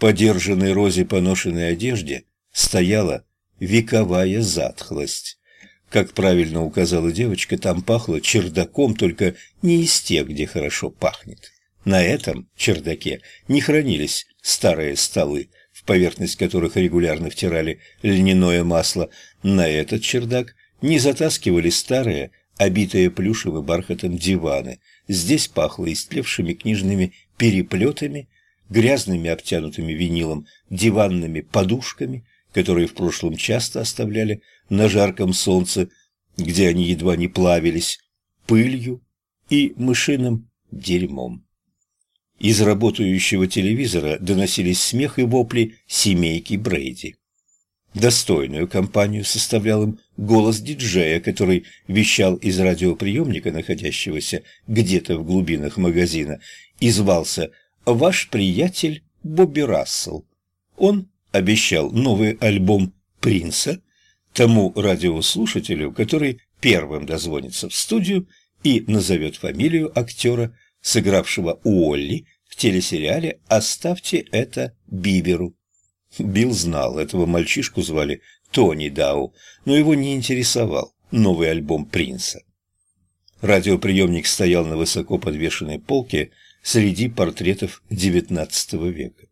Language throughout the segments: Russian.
подержанной розе поношенной одежде стояла вековая затхлость. Как правильно указала девочка, там пахло чердаком, только не из тех, где хорошо пахнет. На этом чердаке не хранились старые столы, в поверхность которых регулярно втирали льняное масло. На этот чердак не затаскивали старые, обитые плюшевым бархатом диваны. Здесь пахло истлевшими книжными переплетами, грязными обтянутыми винилом диванными подушками, которые в прошлом часто оставляли на жарком солнце, где они едва не плавились, пылью и мышиным дерьмом. Из работающего телевизора доносились смех и вопли семейки Брейди. Достойную компанию составлял им голос диджея, который вещал из радиоприемника, находящегося где-то в глубинах магазина, и звался «Ваш приятель Бобби Рассел». Он обещал новый альбом «Принца» тому радиослушателю, который первым дозвонится в студию и назовет фамилию актера, сыгравшего Уолли в телесериале «Оставьте это Биберу». Билл знал, этого мальчишку звали Тони Дау, но его не интересовал новый альбом Принца. Радиоприемник стоял на высоко подвешенной полке среди портретов XIX века.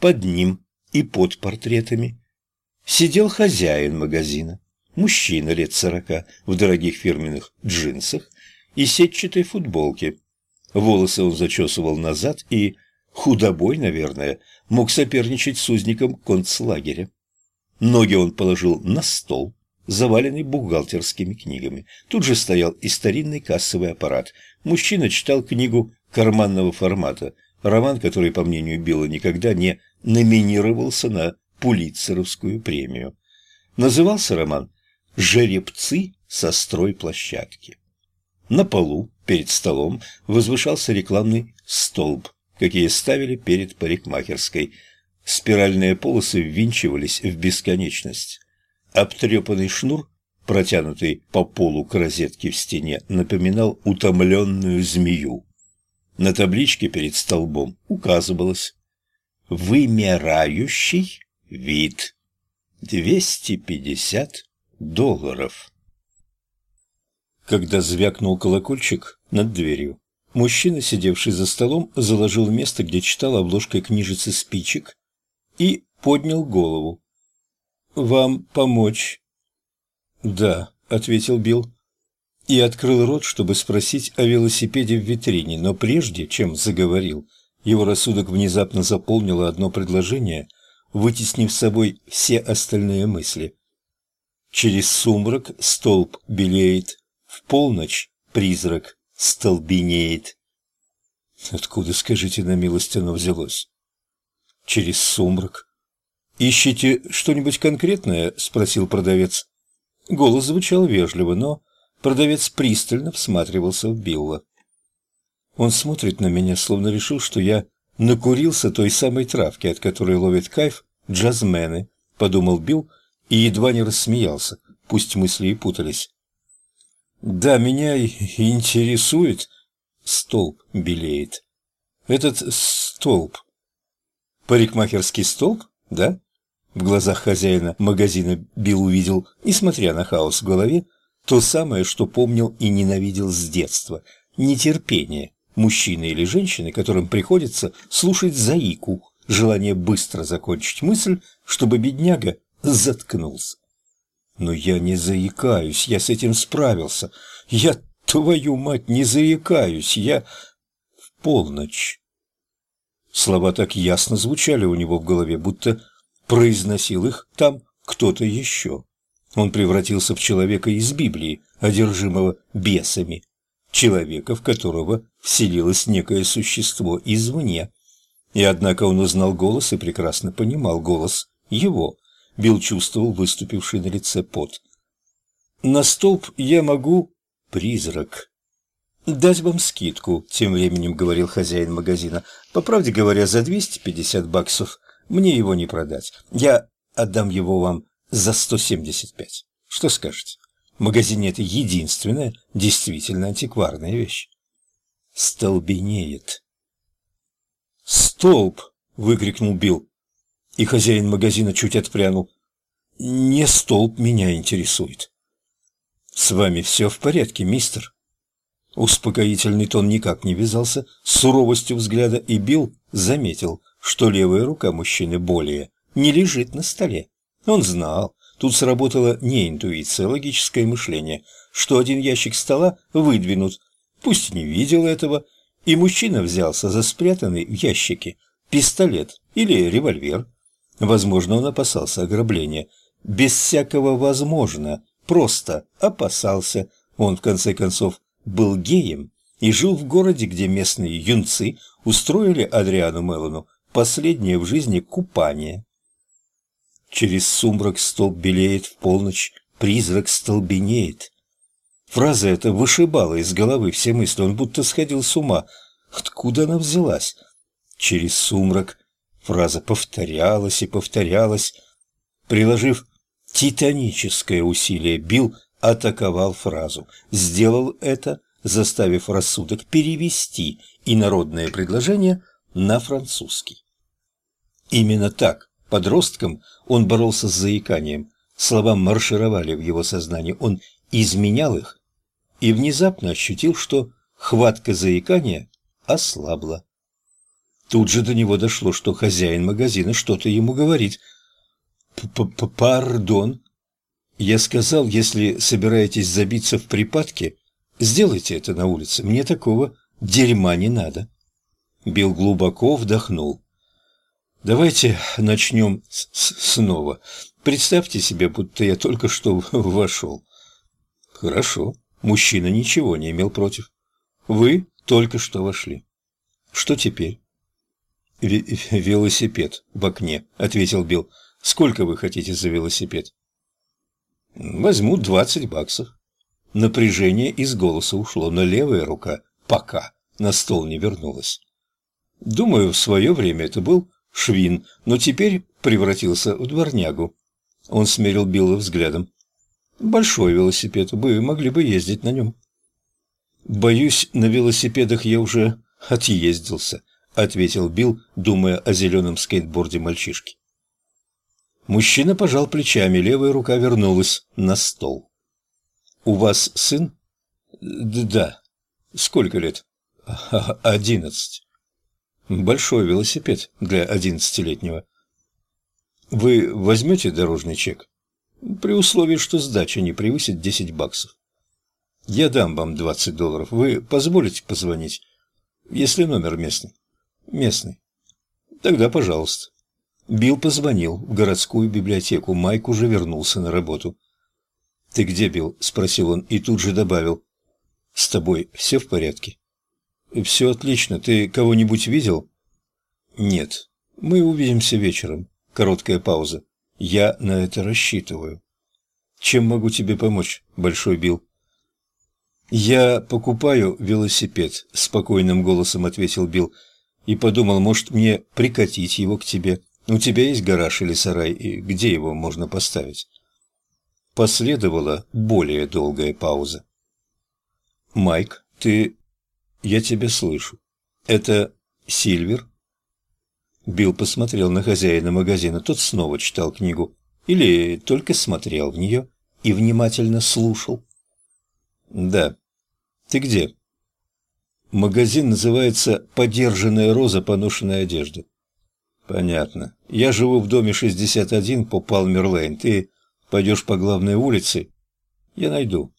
Под ним и под портретами сидел хозяин магазина, мужчина лет сорока, в дорогих фирменных джинсах и сетчатой футболке. Волосы он зачесывал назад и, худобой, наверное, мог соперничать с узником концлагеря. Ноги он положил на стол, заваленный бухгалтерскими книгами. Тут же стоял и старинный кассовый аппарат. Мужчина читал книгу карманного формата, роман, который, по мнению Билла, никогда не номинировался на Пулитцеровскую премию. Назывался роман «Жеребцы со стройплощадки». На полу, перед столом, возвышался рекламный столб, какие ставили перед парикмахерской. Спиральные полосы ввинчивались в бесконечность. Обтрепанный шнур, протянутый по полу к розетке в стене, напоминал утомленную змею. На табличке перед столбом указывалось «Вымирающий вид. 250 долларов». Когда звякнул колокольчик над дверью, Мужчина, сидевший за столом, заложил место, где читал обложкой книжицы спичек, и поднял голову. «Вам помочь?» «Да», — ответил Билл. И открыл рот, чтобы спросить о велосипеде в витрине, но прежде, чем заговорил, его рассудок внезапно заполнило одно предложение, вытеснив с собой все остальные мысли. Через сумрак столб белеет, в полночь призрак столбенеет. Откуда, скажите на милость, оно взялось? Через сумрак. Ищите что-нибудь конкретное? Спросил продавец. Голос звучал вежливо, но продавец пристально всматривался в Билла. Он смотрит на меня, словно решил, что я накурился той самой травки, от которой ловят кайф джазмены, подумал Билл и едва не рассмеялся, пусть мысли и путались. Да, меня интересует... Столб белеет. Этот столб. Парикмахерский столб, да? В глазах хозяина магазина Билл увидел, несмотря на хаос в голове, то самое, что помнил и ненавидел с детства. Нетерпение мужчины или женщины, которым приходится слушать заику, желание быстро закончить мысль, чтобы бедняга заткнулся. Но я не заикаюсь, я с этим справился. Я, твою мать, не заикаюсь, я... В полночь. Слова так ясно звучали у него в голове, будто произносил их там кто-то еще. Он превратился в человека из Библии, одержимого бесами. Человека, в которого вселилось некое существо извне. И однако он узнал голос и прекрасно понимал голос его. Билл чувствовал выступивший на лице пот. «На столб я могу...» «Призрак». «Дать вам скидку», — тем временем говорил хозяин магазина. «По правде говоря, за 250 баксов мне его не продать. Я отдам его вам за 175. Что скажете? В магазине это единственная действительно антикварная вещь». «Столбенеет». «Столб!» — выкрикнул Билл. И хозяин магазина чуть отпрянул. «Не столб меня интересует». «С вами все в порядке, мистер?» Успокоительный тон никак не вязался с суровостью взгляда, и Билл заметил, что левая рука мужчины более не лежит на столе. Он знал, тут сработала не интуиция, а логическое мышление, что один ящик стола выдвинут, пусть не видел этого, и мужчина взялся за спрятанный в ящике пистолет или револьвер. Возможно, он опасался ограбления. Без всякого «возможно», просто опасался. Он, в конце концов, был геем и жил в городе, где местные юнцы устроили Адриану Мелону последнее в жизни купание. Через сумрак столб белеет в полночь, призрак столбенеет. Фраза эта вышибала из головы все мысли, он будто сходил с ума. Откуда она взялась? Через сумрак фраза повторялась и повторялась. Приложив титаническое усилие, Билл атаковал фразу. Сделал это, заставив рассудок перевести инородное предложение на французский. Именно так, подростком, он боролся с заиканием. Слова маршировали в его сознании, он изменял их и внезапно ощутил, что хватка заикания ослабла. Тут же до него дошло, что хозяин магазина что-то ему говорит. П -п «Пардон. Я сказал, если собираетесь забиться в припадке, сделайте это на улице. Мне такого дерьма не надо». Билл глубоко вдохнул. «Давайте начнем с -с снова. Представьте себе, будто я только что вошел». «Хорошо». Мужчина ничего не имел против. «Вы только что вошли. Что теперь?» «Велосипед в окне», — ответил Билл. «Сколько вы хотите за велосипед?» «Возьму двадцать баксов». Напряжение из голоса ушло, но левая рука пока на стол не вернулась. Думаю, в свое время это был швин, но теперь превратился в дворнягу. Он смерил Билла взглядом. «Большой велосипед, вы могли бы ездить на нем». «Боюсь, на велосипедах я уже отъездился», — ответил Билл, думая о зеленом скейтборде мальчишки. Мужчина пожал плечами, левая рука вернулась на стол. «У вас сын?» «Да». «Сколько лет?» «Одиннадцать». «Большой велосипед для одиннадцатилетнего». «Вы возьмете дорожный чек?» «При условии, что сдача не превысит десять баксов». Я дам вам двадцать долларов. Вы позволите позвонить? Если номер местный. Местный. Тогда пожалуйста. Билл позвонил в городскую библиотеку. Майк уже вернулся на работу. «Ты где, Билл?» – спросил он и тут же добавил. «С тобой все в порядке?» «Все отлично. Ты кого-нибудь видел?» «Нет. Мы увидимся вечером. Короткая пауза. Я на это рассчитываю». «Чем могу тебе помочь, Большой Билл?» «Я покупаю велосипед», — спокойным голосом ответил Билл, и подумал, может, мне прикатить его к тебе. У тебя есть гараж или сарай, и где его можно поставить? Последовала более долгая пауза. «Майк, ты... Я тебя слышу. Это Сильвер?» Билл посмотрел на хозяина магазина. Тот снова читал книгу. Или только смотрел в нее и внимательно слушал. Да. Ты где? Магазин называется «Подержанная роза поношенной одежды». Понятно. Я живу в доме 61 по Палмер-Лейн. Ты пойдешь по главной улице? Я найду.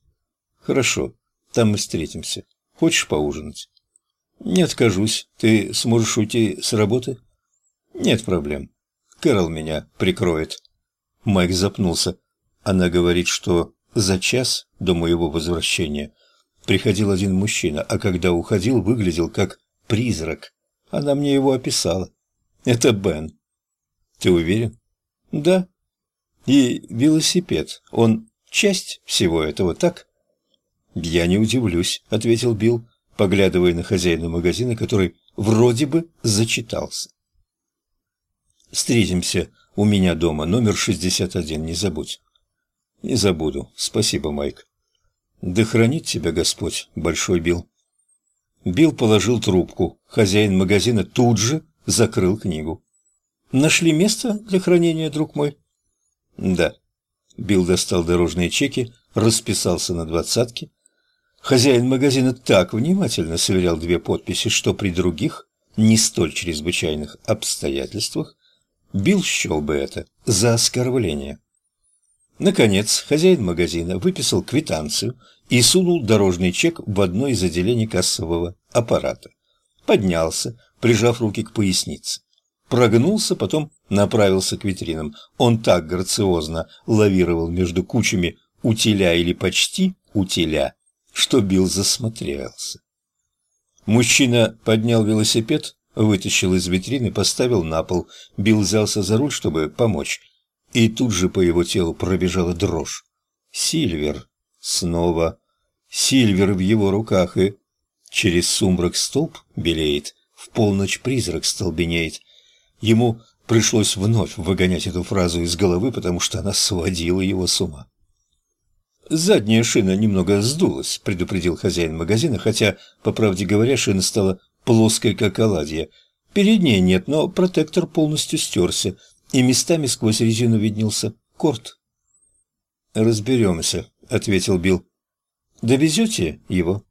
Хорошо. Там мы встретимся. Хочешь поужинать? Не откажусь. Ты сможешь уйти с работы? Нет проблем. Кэрол меня прикроет. Майк запнулся. Она говорит, что за час до моего возвращения приходил один мужчина, а когда уходил, выглядел как призрак. Она мне его описала. Это Бен. Ты уверен? Да. И велосипед, он часть всего этого, так? Я не удивлюсь, ответил Билл, поглядывая на хозяина магазина, который вроде бы зачитался. Встретимся у меня дома, номер 61, не забудь. Не забуду. Спасибо, Майк. Да хранит тебя Господь, Большой Билл. Билл положил трубку. Хозяин магазина тут же закрыл книгу. Нашли место для хранения, друг мой? Да. Билл достал дорожные чеки, расписался на двадцатке. Хозяин магазина так внимательно сверял две подписи, что при других, не столь чрезвычайных обстоятельствах, Билл счел бы это за оскорбление. Наконец, хозяин магазина выписал квитанцию и сунул дорожный чек в одно из отделений кассового аппарата. Поднялся, прижав руки к пояснице. Прогнулся, потом направился к витринам. Он так грациозно лавировал между кучами утиля или почти утиля, что Билл засмотрелся. Мужчина поднял велосипед, вытащил из витрины, поставил на пол. Билл взялся за руль, чтобы помочь. И тут же по его телу пробежала дрожь. Сильвер. Снова. Сильвер в его руках и... Через сумрак столб белеет, в полночь призрак столбенеет. Ему пришлось вновь выгонять эту фразу из головы, потому что она сводила его с ума. «Задняя шина немного сдулась», — предупредил хозяин магазина, хотя, по правде говоря, шина стала плоской, как оладья. Передней нет, но протектор полностью стерся, и местами сквозь резину виднелся корт. «Разберемся», — ответил Билл. «Довезете его?»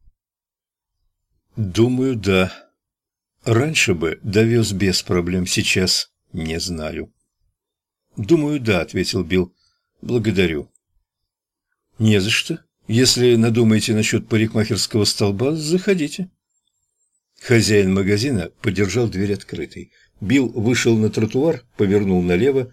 «Думаю, да. Раньше бы довез без проблем, сейчас не знаю». «Думаю, да», — ответил Билл. «Благодарю». «Не за что. Если надумаете насчет парикмахерского столба, заходите». Хозяин магазина подержал дверь открытой. Билл вышел на тротуар, повернул налево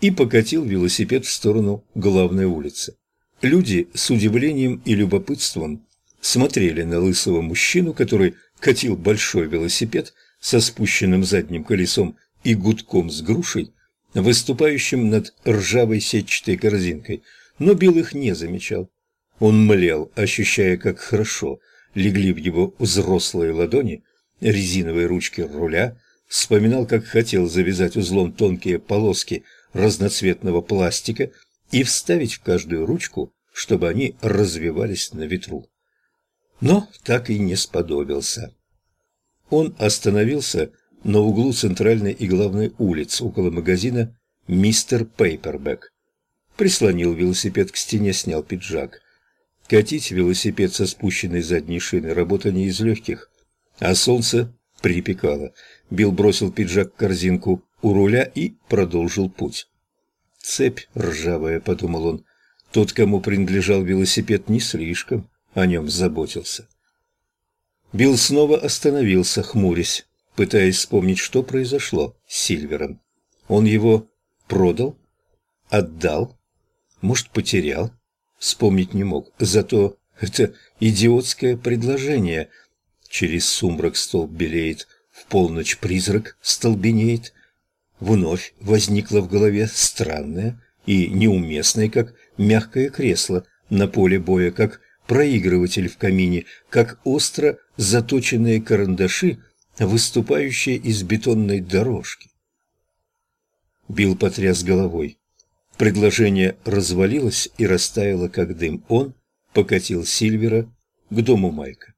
и покатил велосипед в сторону главной улицы. Люди с удивлением и любопытством смотрели на лысого мужчину, который катил большой велосипед со спущенным задним колесом и гудком с грушей, выступающим над ржавой сетчатой корзинкой – но Билл их не замечал. Он млел, ощущая, как хорошо легли в его взрослые ладони резиновые ручки руля, вспоминал, как хотел завязать узлом тонкие полоски разноцветного пластика и вставить в каждую ручку, чтобы они развивались на ветру. Но так и не сподобился. Он остановился на углу центральной и главной улиц около магазина «Мистер Пейпербэк» прислонил велосипед к стене, снял пиджак. Катить велосипед со спущенной задней шины – работа не из легких, а солнце припекало. Билл бросил пиджак в корзинку у руля и продолжил путь. «Цепь ржавая», — подумал он. Тот, кому принадлежал велосипед, не слишком о нем заботился. Билл снова остановился, хмурясь, пытаясь вспомнить, что произошло с Сильвером. Он его продал? Отдал? Может, потерял? Вспомнить не мог. Зато это идиотское предложение. Через сумрак столб белеет, в полночь призрак столбенеет. Вновь возникло в голове странное и неуместное, как мягкое кресло на поле боя, как проигрыватель в камине, как остро заточенные карандаши, выступающие из бетонной дорожки. Билл потряс головой. Предложение развалилось и растаяло, как дым. Он покатил Сильвера к дому Майка.